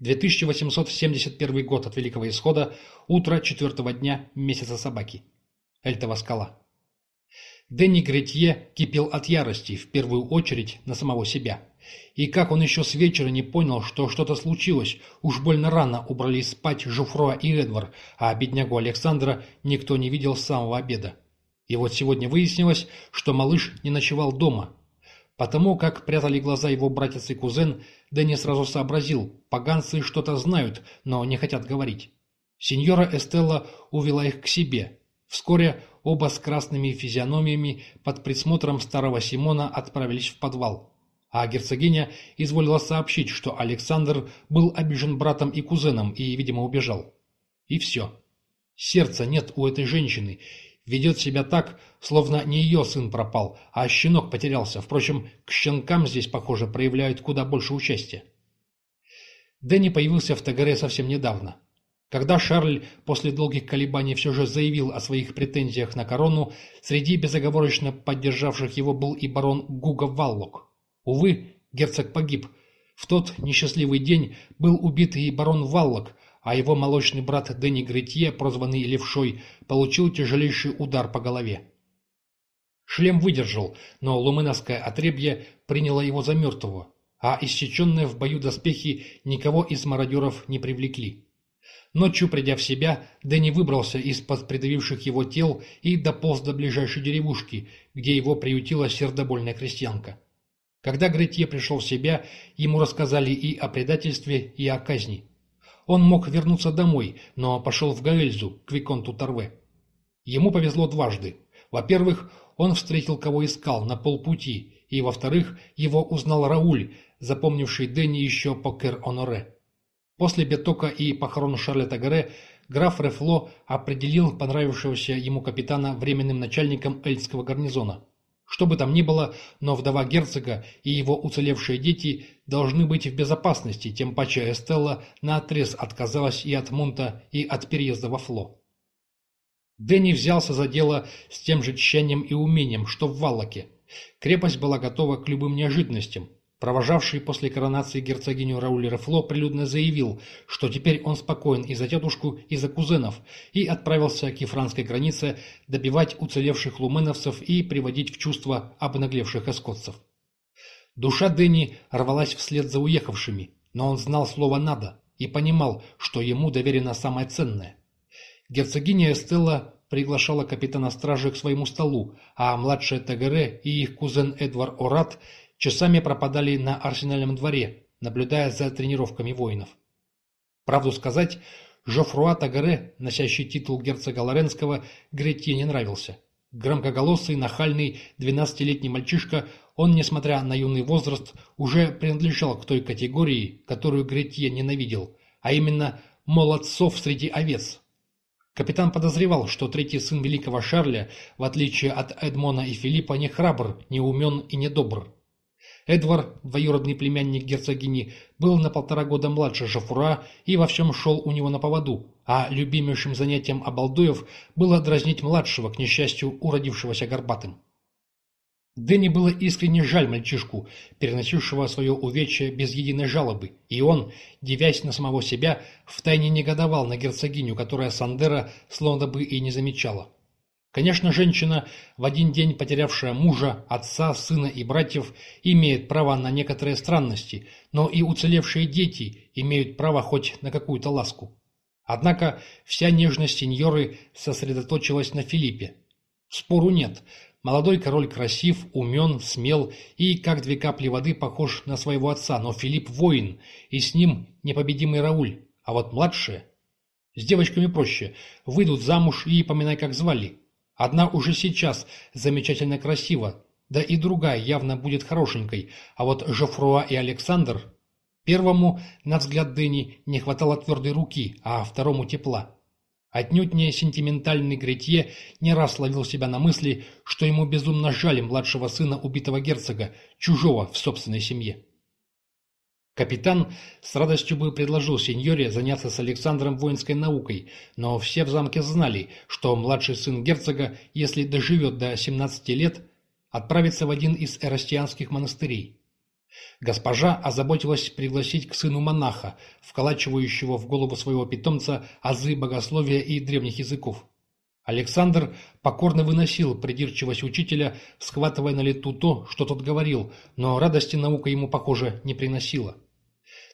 2871 год от Великого Исхода, утро четвертого дня месяца собаки. Эльтова скала. Дэнни Гретье кипел от ярости, в первую очередь на самого себя. И как он еще с вечера не понял, что что-то случилось, уж больно рано убрались спать Жуфруа и Эдвар, а беднягу Александра никто не видел с самого обеда. И вот сегодня выяснилось, что малыш не ночевал дома, Потому как прятали глаза его братец и кузен, Дэнни сразу сообразил, поганцы что-то знают, но не хотят говорить. Сеньора Эстелла увела их к себе. Вскоре оба с красными физиономиями под присмотром старого Симона отправились в подвал. А герцогиня изволила сообщить, что Александр был обижен братом и кузеном и, видимо, убежал. И все. Сердца нет у этой женщины, Ведет себя так, словно не ее сын пропал, а щенок потерялся. Впрочем, к щенкам здесь, похоже, проявляют куда больше участия. Дэнни появился в Тагаре совсем недавно. Когда Шарль после долгих колебаний все же заявил о своих претензиях на корону, среди безоговорочно поддержавших его был и барон Гуга Валлок. Увы, герцог погиб. В тот несчастливый день был убит и барон Валлок, а его молочный брат Дэнни Гретье, прозванный Левшой, получил тяжелейший удар по голове. Шлем выдержал, но лумыновское отребье приняло его за мертвого, а иссеченные в бою доспехи никого из мародеров не привлекли. Ночью, придя в себя, Дэнни выбрался из-под придавивших его тел и дополз до ближайшей деревушки, где его приютила сердобольная крестьянка. Когда Гретье пришел в себя, ему рассказали и о предательстве, и о казни. Он мог вернуться домой, но пошел в Гаэльзу, к Виконту Торве. Ему повезло дважды. Во-первых, он встретил, кого искал, на полпути, и, во-вторых, его узнал Рауль, запомнивший Дэнни еще по Кэр-Оноре. После Бетока и похорон Шарля Тагаре граф Рефло определил понравившегося ему капитана временным начальником Эльского гарнизона. Что бы там ни было, но вдова герцога и его уцелевшие дети должны быть в безопасности, тем паче Эстелла наотрез отказалась и от Мунта, и от переезда во Фло. Дэнни взялся за дело с тем же тщанием и умением, что в Валлоке. Крепость была готова к любым неожиданностям. Провожавший после коронации герцогиню Рауль Рефло прилюдно заявил, что теперь он спокоен и за тетушку, и за кузенов, и отправился к ефранской границе добивать уцелевших луменовцев и приводить в чувство обнаглевших эскотцев. Душа Дэнни рвалась вслед за уехавшими, но он знал слово «надо» и понимал, что ему доверено самое ценное. Герцогиня Эстелла приглашала капитана стражи к своему столу, а младшая Тагере и их кузен Эдвар Орат часами пропадали на арсенальном дворе, наблюдая за тренировками воинов. Правду сказать, Жофруа Тагаре, носящий титул герцога Лоренского, Гретье не нравился. Громкоголосый, нахальный, двенадцатилетний мальчишка, он, несмотря на юный возраст, уже принадлежал к той категории, которую Гретье ненавидел, а именно молодцов среди овец. Капитан подозревал, что третий сын великого Шарля, в отличие от Эдмона и Филиппа, не храбр, не умен и не добр. Эдвард, двоюродный племянник герцогини, был на полтора года младше Жафура и во всем шел у него на поводу, а любимейшим занятием обалдуев было дразнить младшего, к несчастью, уродившегося горбатым. Дэнни было искренне жаль мальчишку, переносившего свое увечье без единой жалобы, и он, девясь на самого себя, втайне негодовал на герцогиню, которая Сандера словно бы и не замечала. Конечно, женщина, в один день потерявшая мужа, отца, сына и братьев, имеет право на некоторые странности, но и уцелевшие дети имеют право хоть на какую-то ласку. Однако вся нежность сеньоры сосредоточилась на Филиппе. Спору нет. Молодой король красив, умен, смел и, как две капли воды, похож на своего отца, но Филипп воин, и с ним непобедимый Рауль, а вот младшие... С девочками проще. Выйдут замуж и поминай, как звали. Одна уже сейчас замечательно красива, да и другая явно будет хорошенькой, а вот Жофруа и Александр... Первому, на взгляд Дэнни, не хватало твердой руки, а второму тепла. Отнюдь не сентиментальный Гретье не раз ловил себя на мысли, что ему безумно жаль младшего сына убитого герцога, чужого в собственной семье. Капитан с радостью бы предложил сеньоре заняться с Александром воинской наукой, но все в замке знали, что младший сын герцога, если доживет до 17 лет, отправится в один из эрастианских монастырей. Госпожа озаботилась пригласить к сыну монаха, вколачивающего в голову своего питомца азы богословия и древних языков. Александр покорно выносил придирчивость учителя, схватывая на лету то, что тот говорил, но радости наука ему, похоже, не приносила.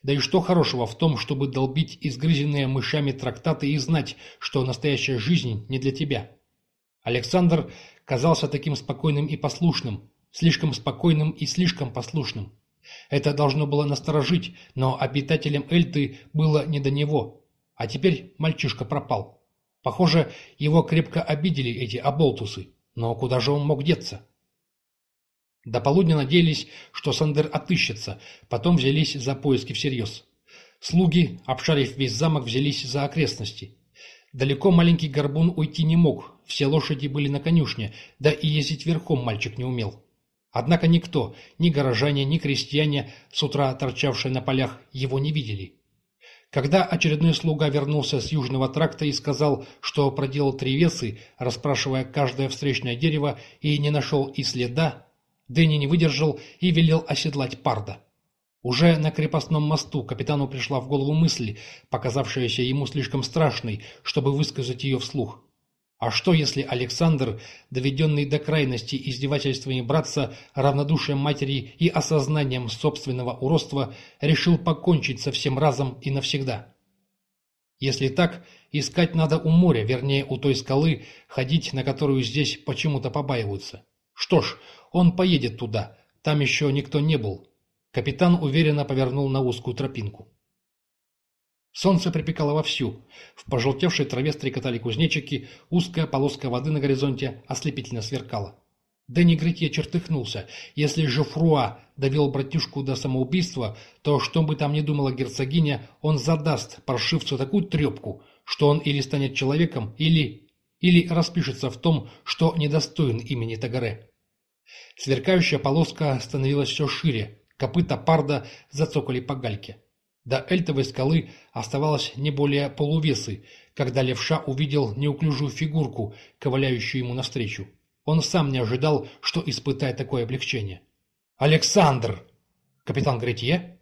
Да и что хорошего в том, чтобы долбить изгрызенные мышами трактаты и знать, что настоящая жизнь не для тебя? Александр казался таким спокойным и послушным, слишком спокойным и слишком послушным. Это должно было насторожить, но обитателям Эльты было не до него. А теперь мальчишка пропал. Похоже, его крепко обидели эти оболтусы. Но куда же он мог деться? До полудня надеялись, что Сандер отыщется, потом взялись за поиски всерьез. Слуги, обшарив весь замок, взялись за окрестности. Далеко маленький горбун уйти не мог, все лошади были на конюшне, да и ездить верхом мальчик не умел. Однако никто, ни горожане, ни крестьяне, с утра торчавшие на полях, его не видели. Когда очередной слуга вернулся с южного тракта и сказал, что проделал три весы, расспрашивая каждое встречное дерево, и не нашел и следа, Дэнни не выдержал и велел оседлать парда. Уже на крепостном мосту капитану пришла в голову мысль, показавшаяся ему слишком страшной, чтобы высказать ее вслух. А что, если Александр, доведенный до крайности издевательствами братца, равнодушием матери и осознанием собственного уродства, решил покончить со всем разом и навсегда? Если так, искать надо у моря, вернее, у той скалы, ходить на которую здесь почему-то побаиваются. Что ж, он поедет туда, там еще никто не был. Капитан уверенно повернул на узкую тропинку. Солнце припекало вовсю. В пожелтевшей траве стрекотали кузнечики, узкая полоска воды на горизонте ослепительно сверкала. Дэнни Гретье чертыхнулся. Если же Фруа довел братюшку до самоубийства, то, что бы там ни думала герцогиня, он задаст паршивцу такую трепку, что он или станет человеком, или... или распишется в том, что недостоин имени Тагаре. Сверкающая полоска становилась все шире, копыта парда зацокали по гальке. До эльтовой скалы оставалось не более полувесы, когда левша увидел неуклюжую фигурку, ковыляющую ему навстречу. Он сам не ожидал, что испытает такое облегчение. «Александр!» «Капитан Гретье?»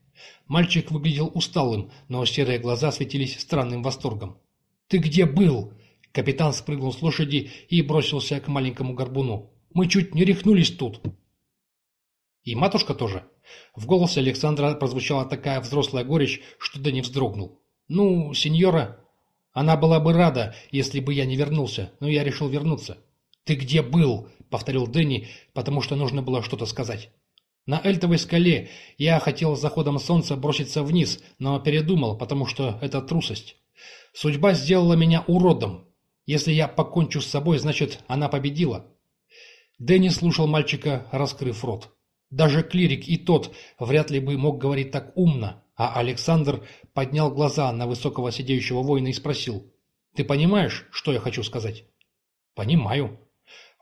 Мальчик выглядел усталым, но серые глаза светились странным восторгом. «Ты где был?» Капитан спрыгнул с лошади и бросился к маленькому горбуну. «Мы чуть не рехнулись тут!» «И матушка тоже?» В голосе Александра прозвучала такая взрослая горечь, что Дэнни вздрогнул. «Ну, сеньора, она была бы рада, если бы я не вернулся, но я решил вернуться». «Ты где был?» — повторил Дэнни, потому что нужно было что-то сказать. «На Эльтовой скале я хотел с заходом солнца броситься вниз, но передумал, потому что это трусость. Судьба сделала меня уродом. Если я покончу с собой, значит, она победила». Дэнни слушал мальчика, раскрыв рот. Даже клирик и тот вряд ли бы мог говорить так умно, а Александр поднял глаза на высокого сидеющего воина и спросил, «Ты понимаешь, что я хочу сказать?» «Понимаю.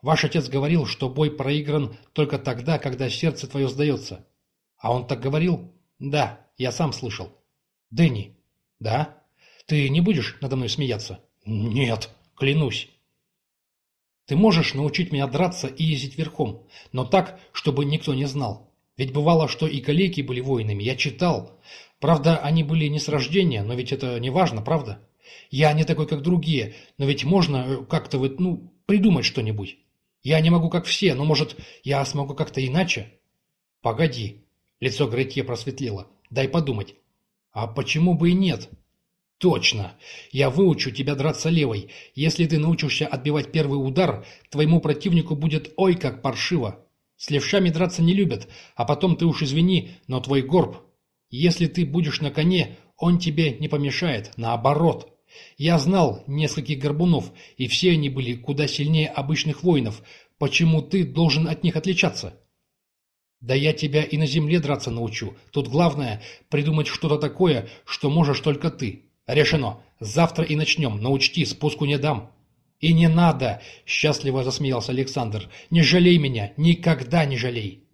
Ваш отец говорил, что бой проигран только тогда, когда сердце твое сдается». «А он так говорил?» «Да, я сам слышал». «Дэнни?» «Да? Ты не будешь надо мной смеяться?» «Нет, клянусь». Ты можешь научить меня драться и ездить верхом, но так, чтобы никто не знал. Ведь бывало, что и калеки были воинами, я читал. Правда, они были не с рождения, но ведь это не важно, правда? Я не такой, как другие, но ведь можно э, как-то вот, ну, придумать что-нибудь. Я не могу, как все, но, может, я смогу как-то иначе? Погоди. Лицо Гретье просветлело. Дай подумать. А почему бы и нет? «Точно! Я выучу тебя драться левой. Если ты научишься отбивать первый удар, твоему противнику будет ой как паршиво. С левшами драться не любят, а потом ты уж извини, но твой горб. Если ты будешь на коне, он тебе не помешает, наоборот. Я знал нескольких горбунов, и все они были куда сильнее обычных воинов. Почему ты должен от них отличаться?» «Да я тебя и на земле драться научу. Тут главное – придумать что-то такое, что можешь только ты». «Решено. Завтра и начнем, но учти, спуску не дам». «И не надо!» – счастливо засмеялся Александр. «Не жалей меня, никогда не жалей!»